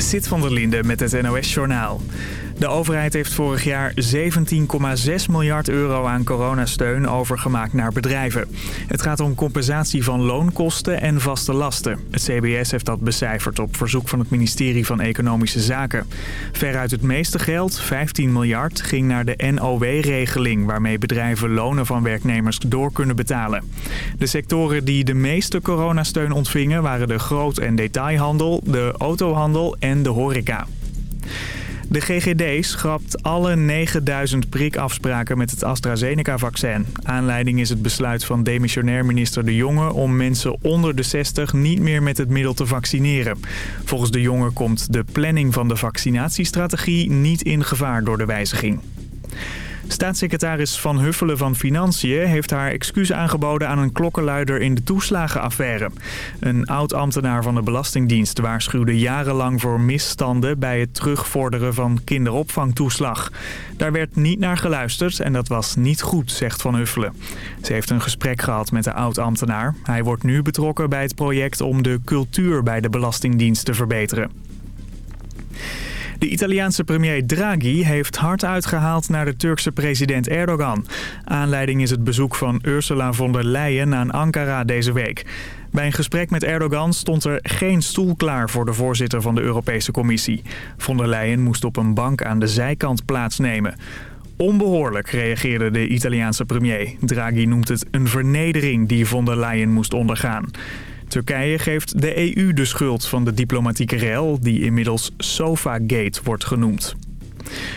Sit van der Linde met het NOS-journaal. De overheid heeft vorig jaar 17,6 miljard euro aan coronasteun overgemaakt naar bedrijven. Het gaat om compensatie van loonkosten en vaste lasten. Het CBS heeft dat becijferd op verzoek van het ministerie van Economische Zaken. Veruit het meeste geld, 15 miljard, ging naar de NOW-regeling... waarmee bedrijven lonen van werknemers door kunnen betalen. De sectoren die de meeste coronasteun ontvingen waren de groot- en detailhandel, de autohandel en de horeca. De GGD schrapt alle 9000 prikafspraken met het AstraZeneca-vaccin. Aanleiding is het besluit van demissionair minister De Jonge... om mensen onder de 60 niet meer met het middel te vaccineren. Volgens De Jonge komt de planning van de vaccinatiestrategie niet in gevaar door de wijziging. Staatssecretaris Van Huffelen van Financiën heeft haar excuus aangeboden aan een klokkenluider in de toeslagenaffaire. Een oud-ambtenaar van de Belastingdienst waarschuwde jarenlang voor misstanden bij het terugvorderen van kinderopvangtoeslag. Daar werd niet naar geluisterd en dat was niet goed, zegt Van Huffelen. Ze heeft een gesprek gehad met de oud-ambtenaar. Hij wordt nu betrokken bij het project om de cultuur bij de Belastingdienst te verbeteren. De Italiaanse premier Draghi heeft hard uitgehaald naar de Turkse president Erdogan. Aanleiding is het bezoek van Ursula von der Leyen aan Ankara deze week. Bij een gesprek met Erdogan stond er geen stoel klaar voor de voorzitter van de Europese Commissie. Von der Leyen moest op een bank aan de zijkant plaatsnemen. Onbehoorlijk reageerde de Italiaanse premier. Draghi noemt het een vernedering die von der Leyen moest ondergaan. Turkije geeft de EU de schuld van de diplomatieke rel... die inmiddels Sofagate wordt genoemd.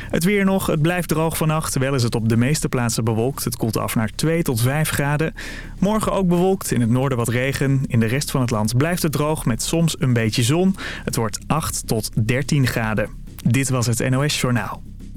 Het weer nog, het blijft droog vannacht. Wel is het op de meeste plaatsen bewolkt. Het koelt af naar 2 tot 5 graden. Morgen ook bewolkt, in het noorden wat regen. In de rest van het land blijft het droog met soms een beetje zon. Het wordt 8 tot 13 graden. Dit was het NOS Journaal.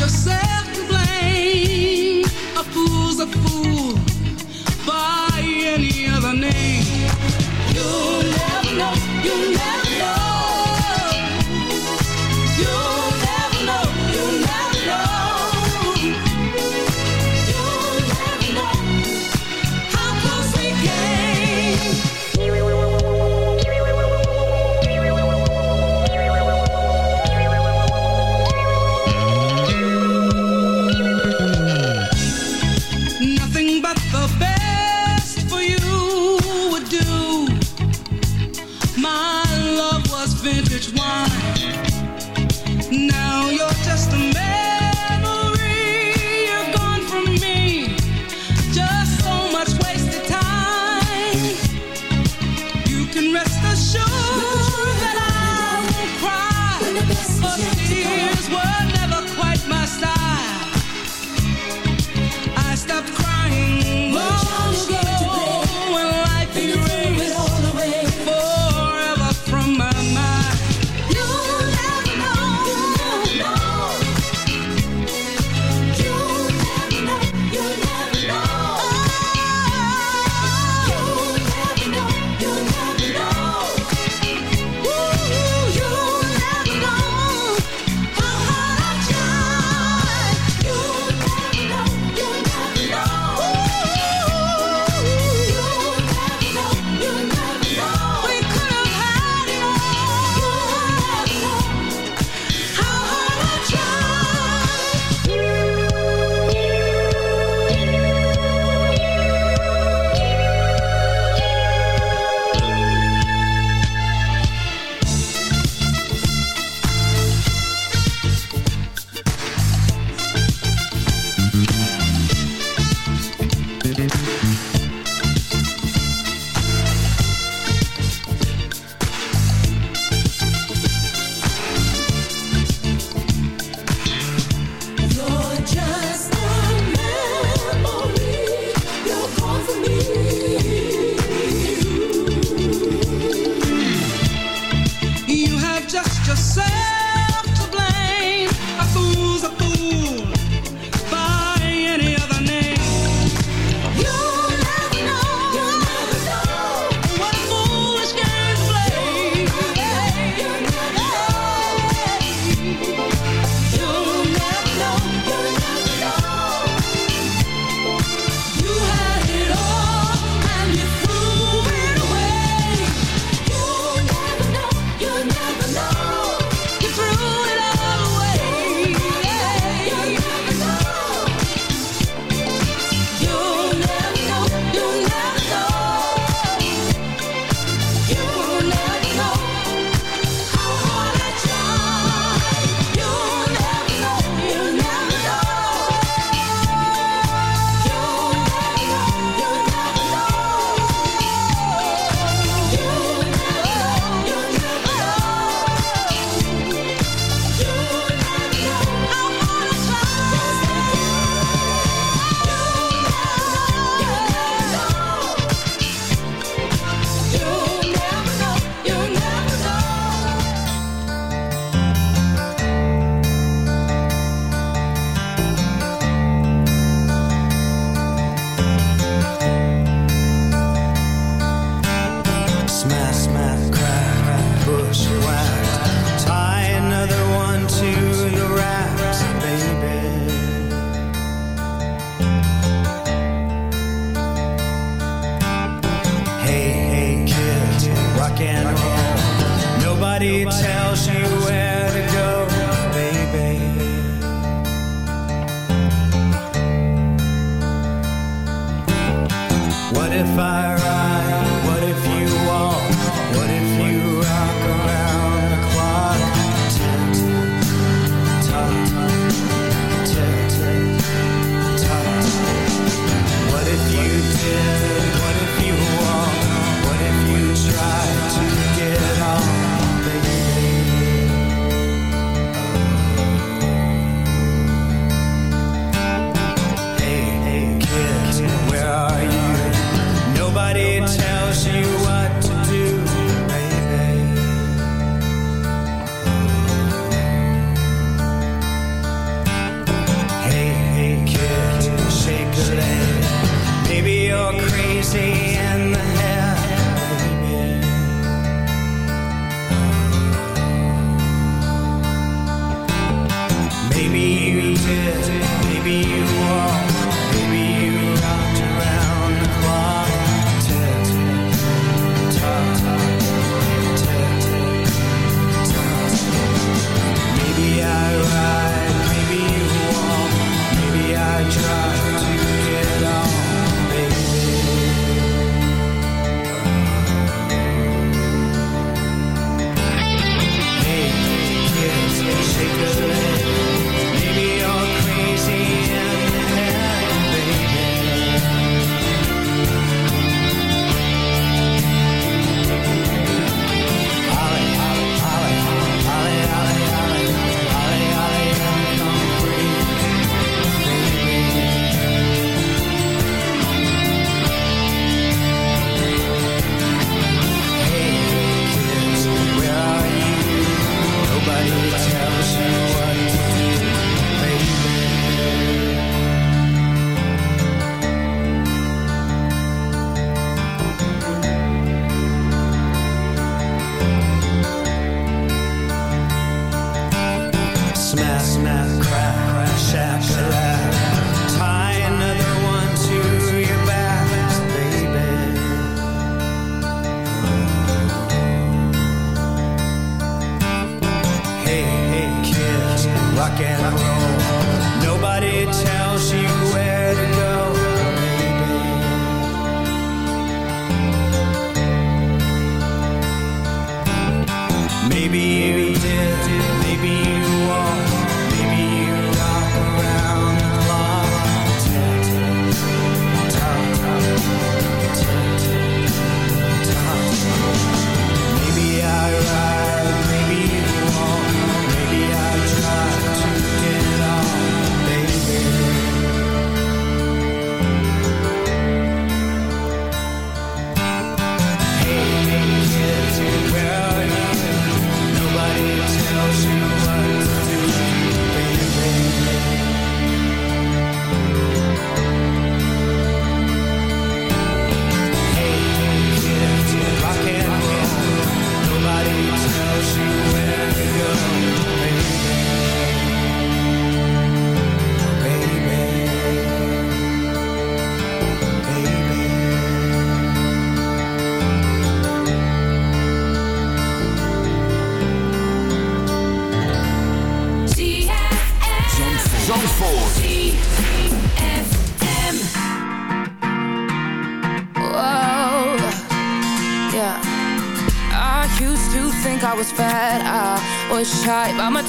yourself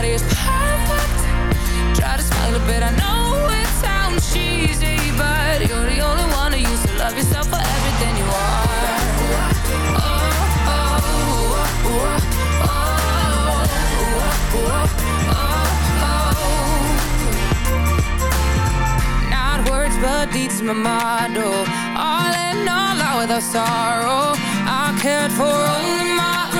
nobody is perfect. Try to smile a bit I know it sounds cheesy But you're the only one who used to love yourself For everything you are. Oh, oh, oh, oh, oh, oh, oh, oh. but deeds my motto. All in all, out without sorrow. I cared for only my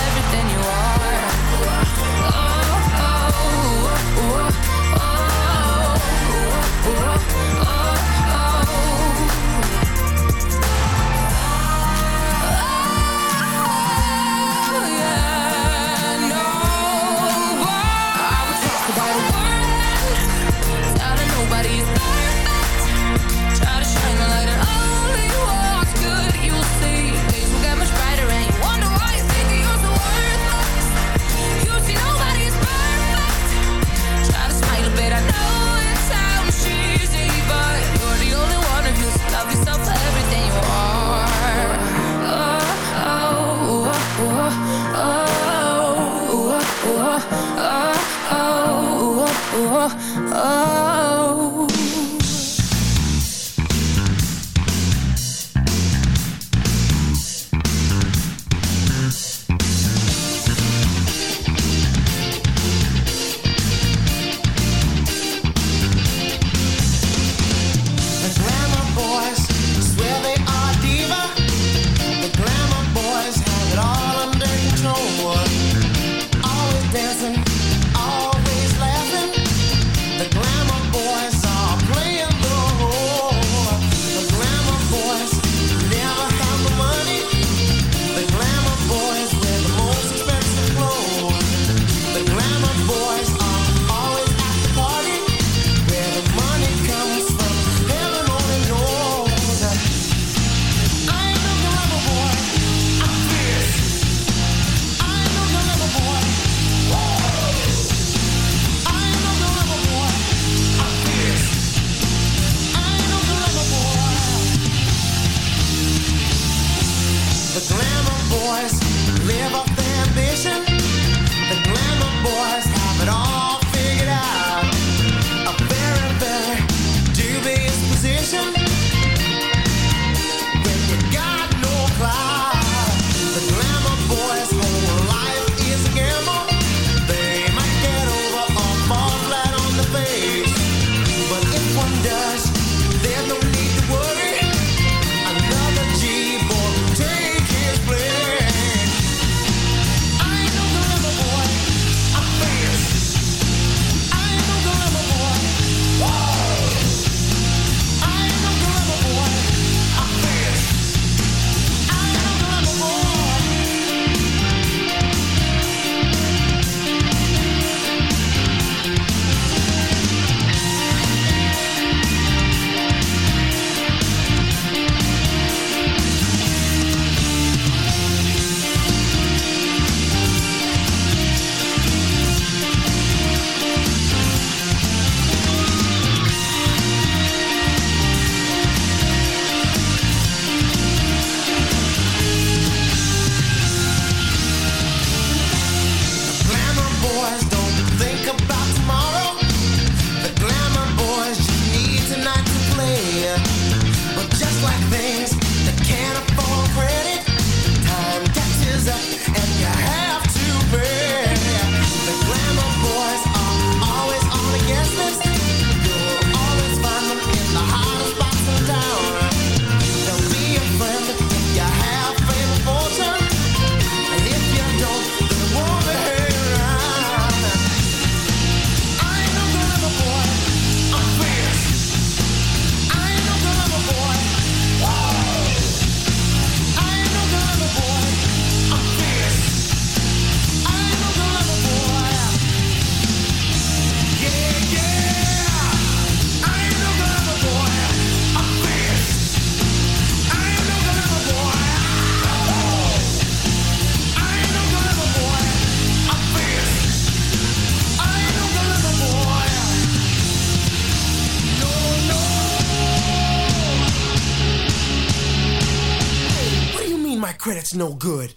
good.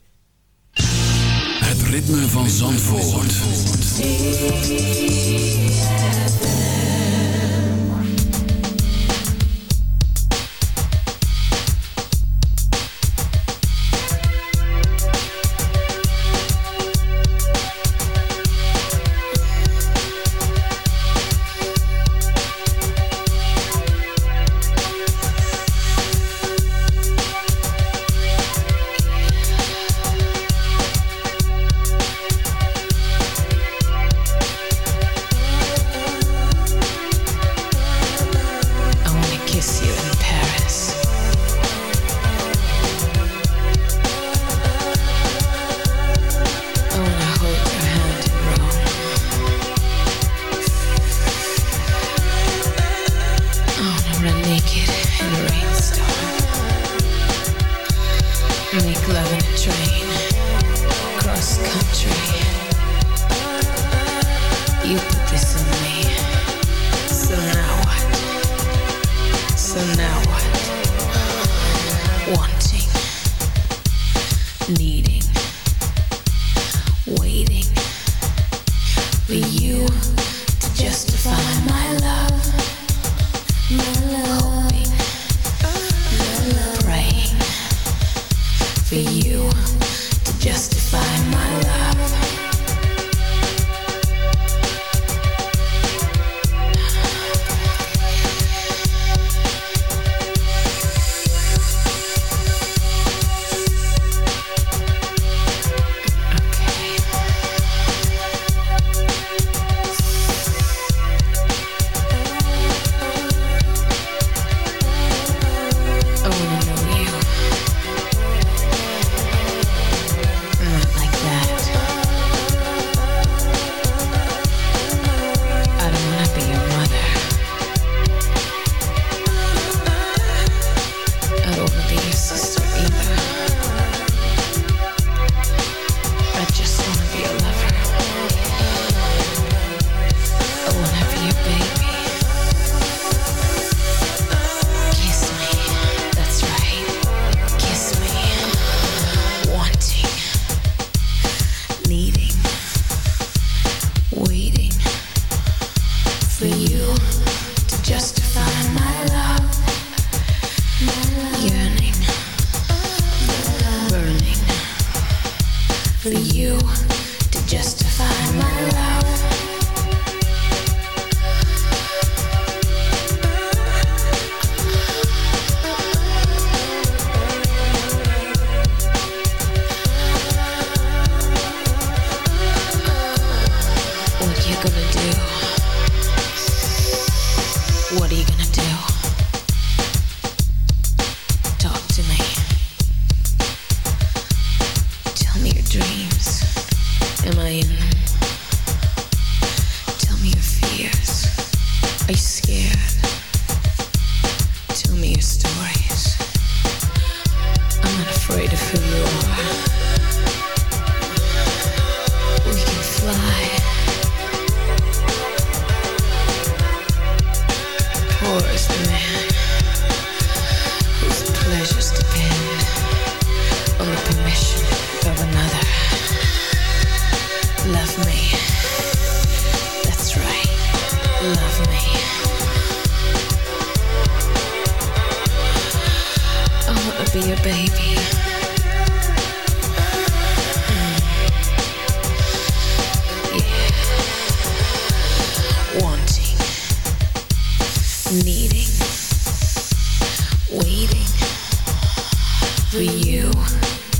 for you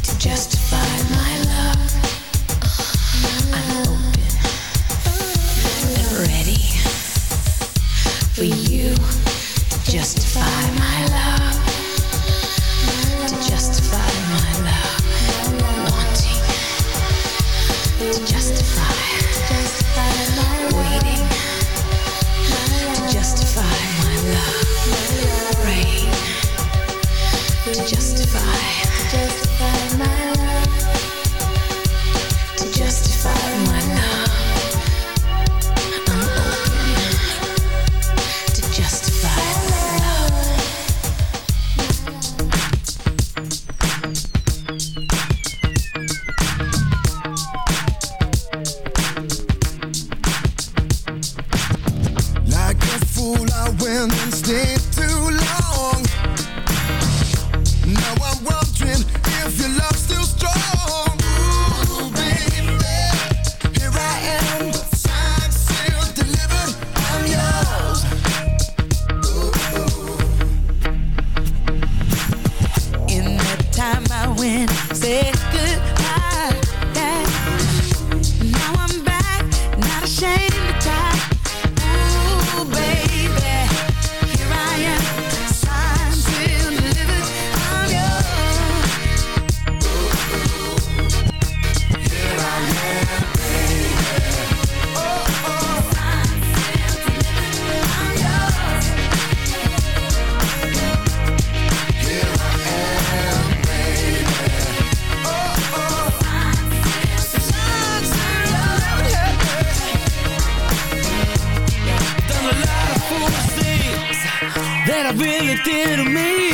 to justify my love. I'm open and ready for you to justify my. really did to me.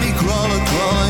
me crawling, crawling.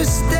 you stay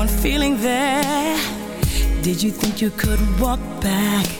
One feeling there? Did you think you could walk back?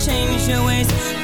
change your ways.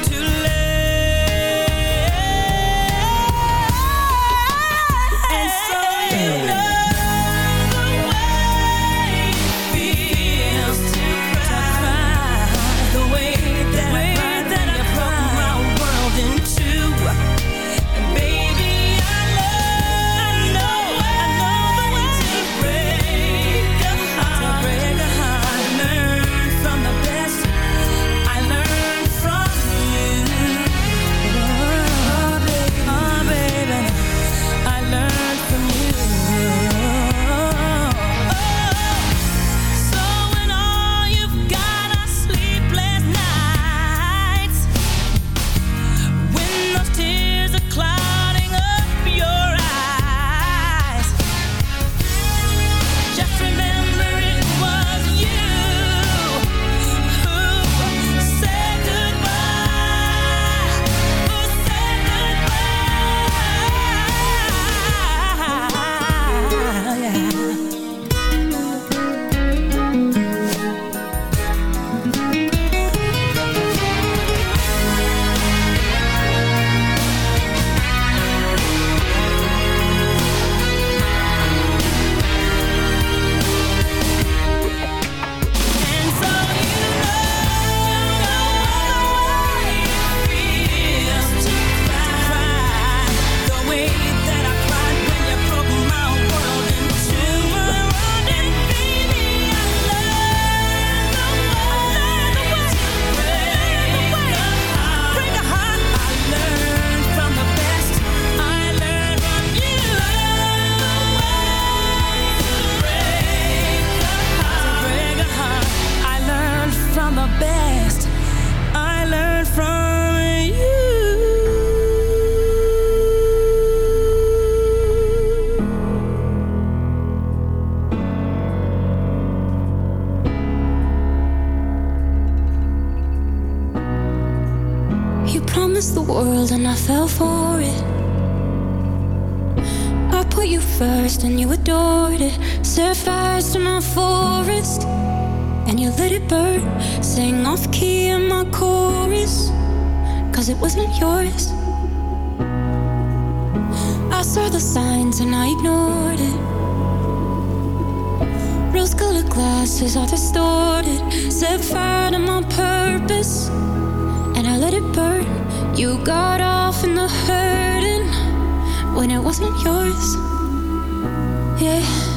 Voices are distorted, set fire to my purpose, and I let it burn. You got off in the hurting when it wasn't yours. Yeah.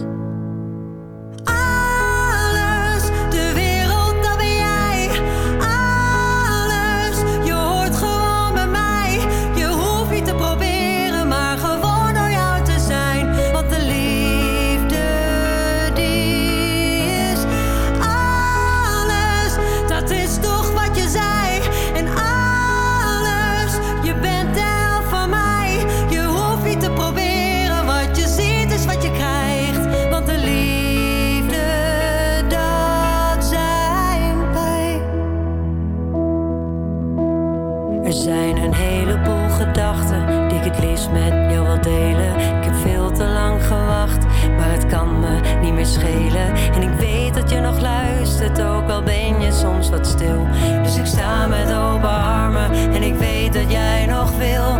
Met jou wil delen. Ik heb veel te lang gewacht, maar het kan me niet meer schelen. En ik weet dat je nog luistert, ook al ben je soms wat stil. Dus ik sta met open armen en ik weet dat jij nog wil.